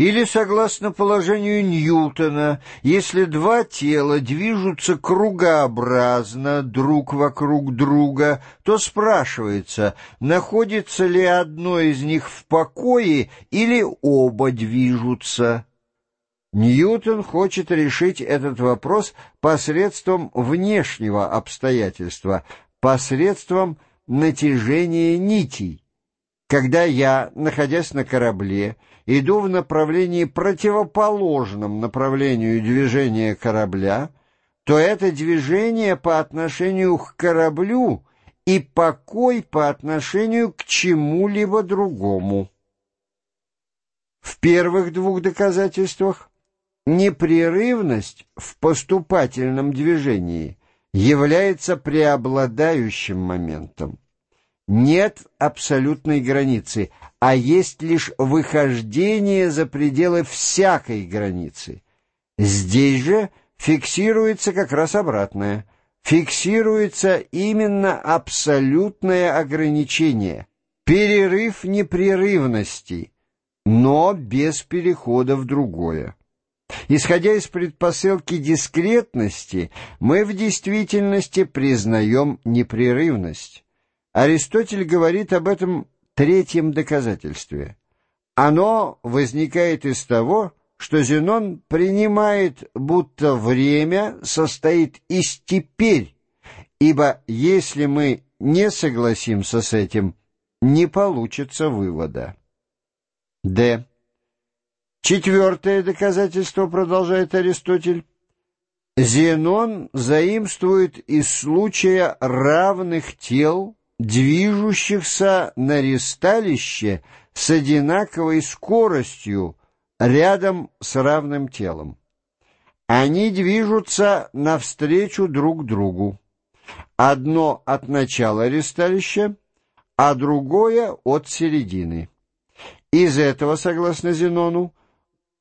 Или, согласно положению Ньютона, если два тела движутся кругообразно друг вокруг друга, то спрашивается, находится ли одно из них в покое или оба движутся. Ньютон хочет решить этот вопрос посредством внешнего обстоятельства, посредством натяжения нитей. Когда я, находясь на корабле, иду в направлении противоположном направлению движения корабля, то это движение по отношению к кораблю и покой по отношению к чему-либо другому. В первых двух доказательствах непрерывность в поступательном движении является преобладающим моментом. Нет абсолютной границы, а есть лишь выхождение за пределы всякой границы. Здесь же фиксируется как раз обратное. Фиксируется именно абсолютное ограничение, перерыв непрерывности, но без перехода в другое. Исходя из предпосылки дискретности, мы в действительности признаем непрерывность. Аристотель говорит об этом третьем доказательстве. Оно возникает из того, что Зенон принимает, будто время состоит из «теперь», ибо если мы не согласимся с этим, не получится вывода. Д. Четвертое доказательство, продолжает Аристотель, Зенон заимствует из случая равных тел движущихся на ресталище с одинаковой скоростью рядом с равным телом. Они движутся навстречу друг другу. Одно от начала ресталища, а другое от середины. Из этого, согласно Зенону,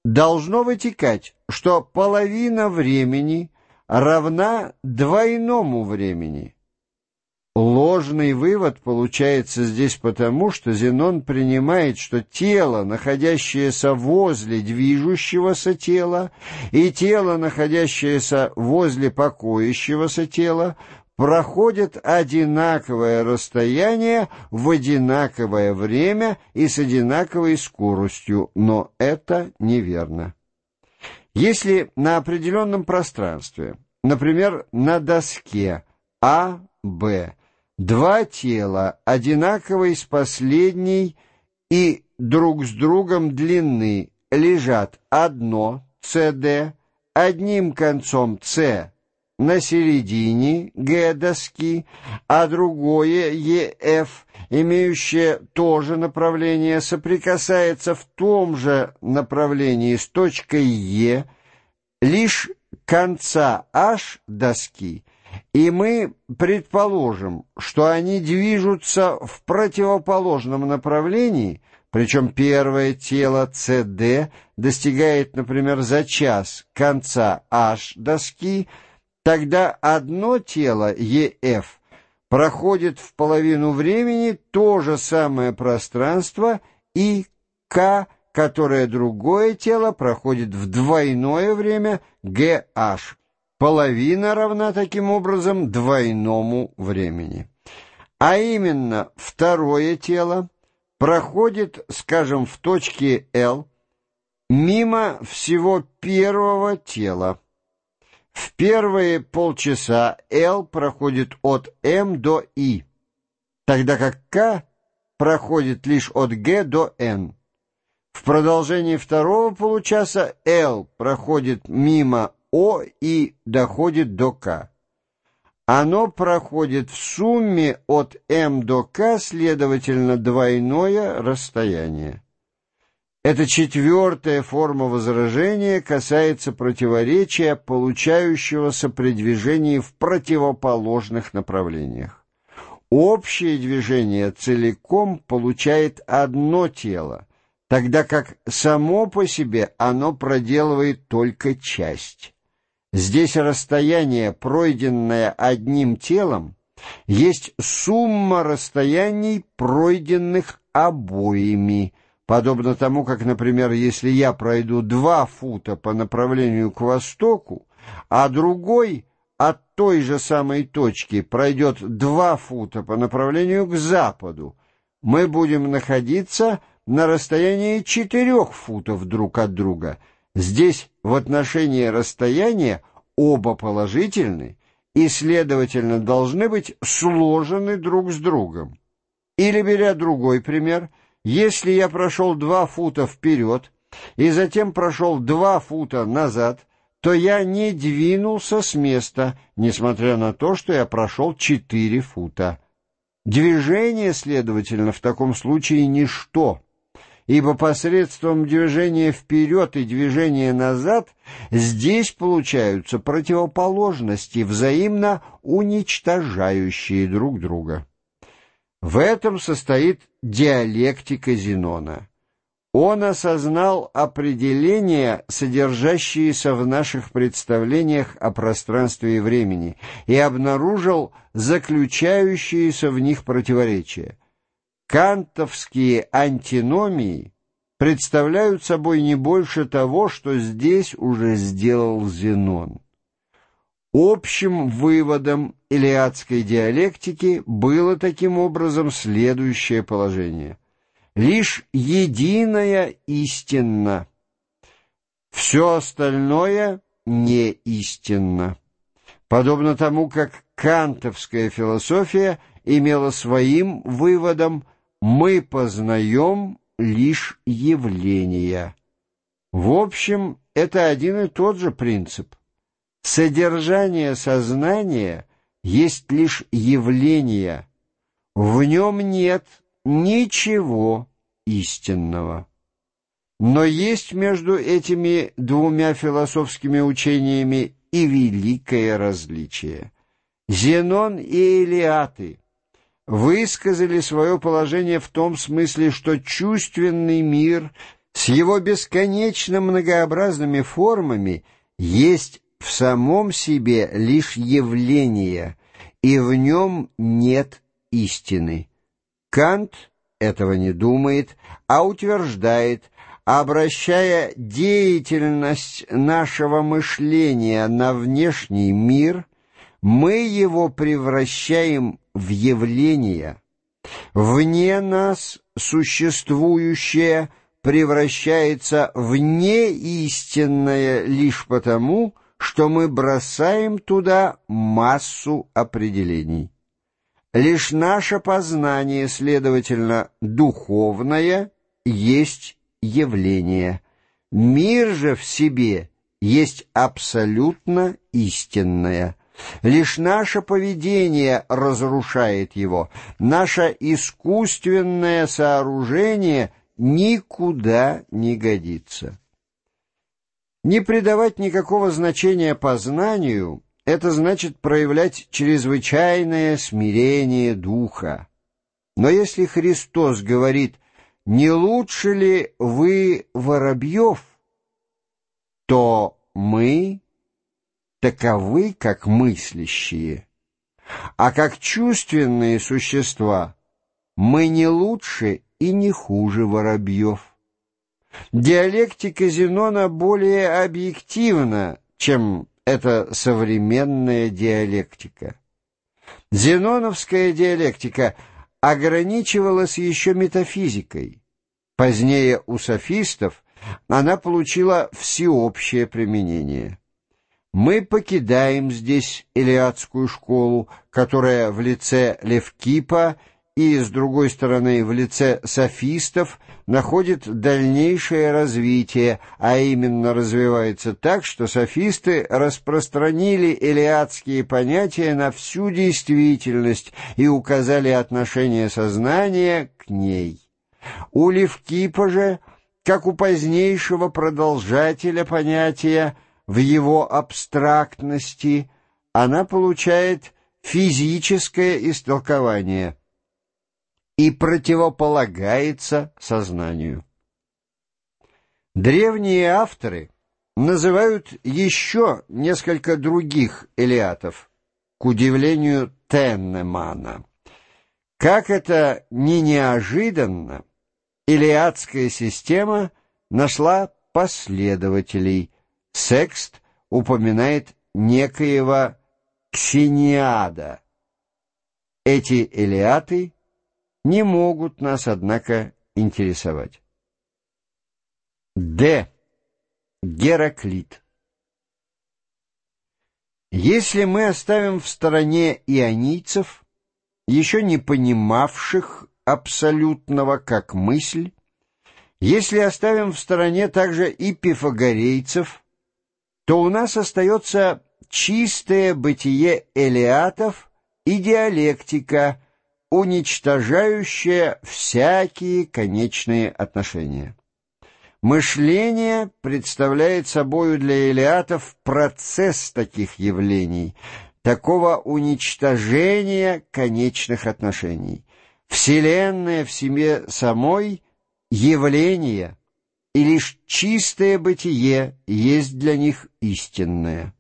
должно вытекать, что половина времени равна двойному времени – Ложный вывод получается здесь потому, что Зенон принимает, что тело, находящееся возле движущегося тела, и тело, находящееся возле покоящегося тела, проходят одинаковое расстояние в одинаковое время и с одинаковой скоростью, но это неверно. Если на определенном пространстве, например, на доске А, Б, Два тела, одинаковой с последней и друг с другом длины, лежат одно, СД, одним концом С на середине Г доски, а другое ЕФ, имеющее то же направление, соприкасается в том же направлении с точкой Е, лишь конца H доски – и мы предположим, что они движутся в противоположном направлении, причем первое тело CD достигает, например, за час конца H доски, тогда одно тело EF проходит в половину времени то же самое пространство и K, которое другое тело проходит в двойное время GH. Половина равна таким образом двойному времени. А именно, второе тело проходит, скажем, в точке L мимо всего первого тела. В первые полчаса L проходит от M до I, тогда как K проходит лишь от G до N. В продолжении второго получаса L проходит мимо о и доходит до К. Оно проходит в сумме от М до К, следовательно, двойное расстояние. Эта четвертая форма возражения касается противоречия, получающегося при движении в противоположных направлениях. Общее движение целиком получает одно тело, тогда как само по себе оно проделывает только часть. Здесь расстояние, пройденное одним телом, есть сумма расстояний, пройденных обоими, подобно тому, как, например, если я пройду два фута по направлению к востоку, а другой от той же самой точки пройдет два фута по направлению к западу, мы будем находиться на расстоянии четырех футов друг от друга. Здесь в отношении расстояния оба положительны и, следовательно, должны быть сложены друг с другом. Или, беря другой пример, если я прошел два фута вперед и затем прошел два фута назад, то я не двинулся с места, несмотря на то, что я прошел четыре фута. Движение, следовательно, в таком случае ничто, ибо посредством движения вперед и движения назад здесь получаются противоположности, взаимно уничтожающие друг друга. В этом состоит диалектика Зенона. Он осознал определения, содержащиеся в наших представлениях о пространстве и времени, и обнаружил заключающиеся в них противоречия. Кантовские антиномии представляют собой не больше того, что здесь уже сделал Зенон. Общим выводом илиадской диалектики было таким образом следующее положение – лишь единая истинна. Все остальное не истинно. Подобно тому, как кантовская философия имела своим выводом «мы познаем лишь явления». В общем, это один и тот же принцип. Содержание сознания есть лишь явление. В нем нет ничего истинного. Но есть между этими двумя философскими учениями и великое различие. Зенон и Элиаты высказали свое положение в том смысле, что чувственный мир с его бесконечно многообразными формами есть в самом себе лишь явление, и в нем нет истины. Кант этого не думает, а утверждает, обращая деятельность нашего мышления на внешний мир, мы его превращаем в явление. Вне нас существующее превращается в неистинное лишь потому, что мы бросаем туда массу определений. Лишь наше познание, следовательно, духовное, есть явление. Мир же в себе есть абсолютно истинное. Лишь наше поведение разрушает его. Наше искусственное сооружение никуда не годится. Не придавать никакого значения познанию — это значит проявлять чрезвычайное смирение духа. Но если Христос говорит «Не лучше ли вы воробьев?», то мы таковы, как мыслящие. А как чувственные существа мы не лучше и не хуже воробьев. Диалектика Зенона более объективна, чем это современная диалектика. Зеноновская диалектика ограничивалась еще метафизикой. Позднее у софистов она получила всеобщее применение. Мы покидаем здесь Илиадскую школу, которая в лице Левкипа и, с другой стороны, в лице софистов находит дальнейшее развитие, а именно развивается так, что софисты распространили элиадские понятия на всю действительность и указали отношение сознания к ней. У Левкипа же, как у позднейшего продолжателя понятия в его абстрактности, она получает физическое истолкование – и противополагается сознанию. Древние авторы называют еще несколько других элиатов, к удивлению Теннемана. Как это не неожиданно, Илиадская система нашла последователей. Секст упоминает некоего Ксениада. Эти элиаты не могут нас, однако, интересовать. Д. Гераклит. Если мы оставим в стороне ионийцев, еще не понимавших абсолютного как мысль, если оставим в стороне также и пифагорейцев, то у нас остается чистое бытие элиатов и диалектика, уничтожающая всякие конечные отношения. Мышление представляет собою для элиатов процесс таких явлений, такого уничтожения конечных отношений. Вселенная в себе самой — явление, и лишь чистое бытие есть для них истинное.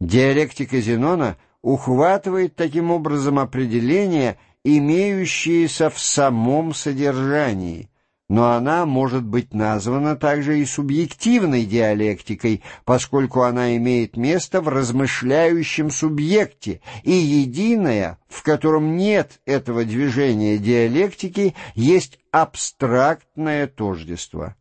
Диалектика Зенона ухватывает таким образом определения, имеющиеся в самом содержании, но она может быть названа также и субъективной диалектикой, поскольку она имеет место в размышляющем субъекте, и единое, в котором нет этого движения диалектики, есть абстрактное тождество.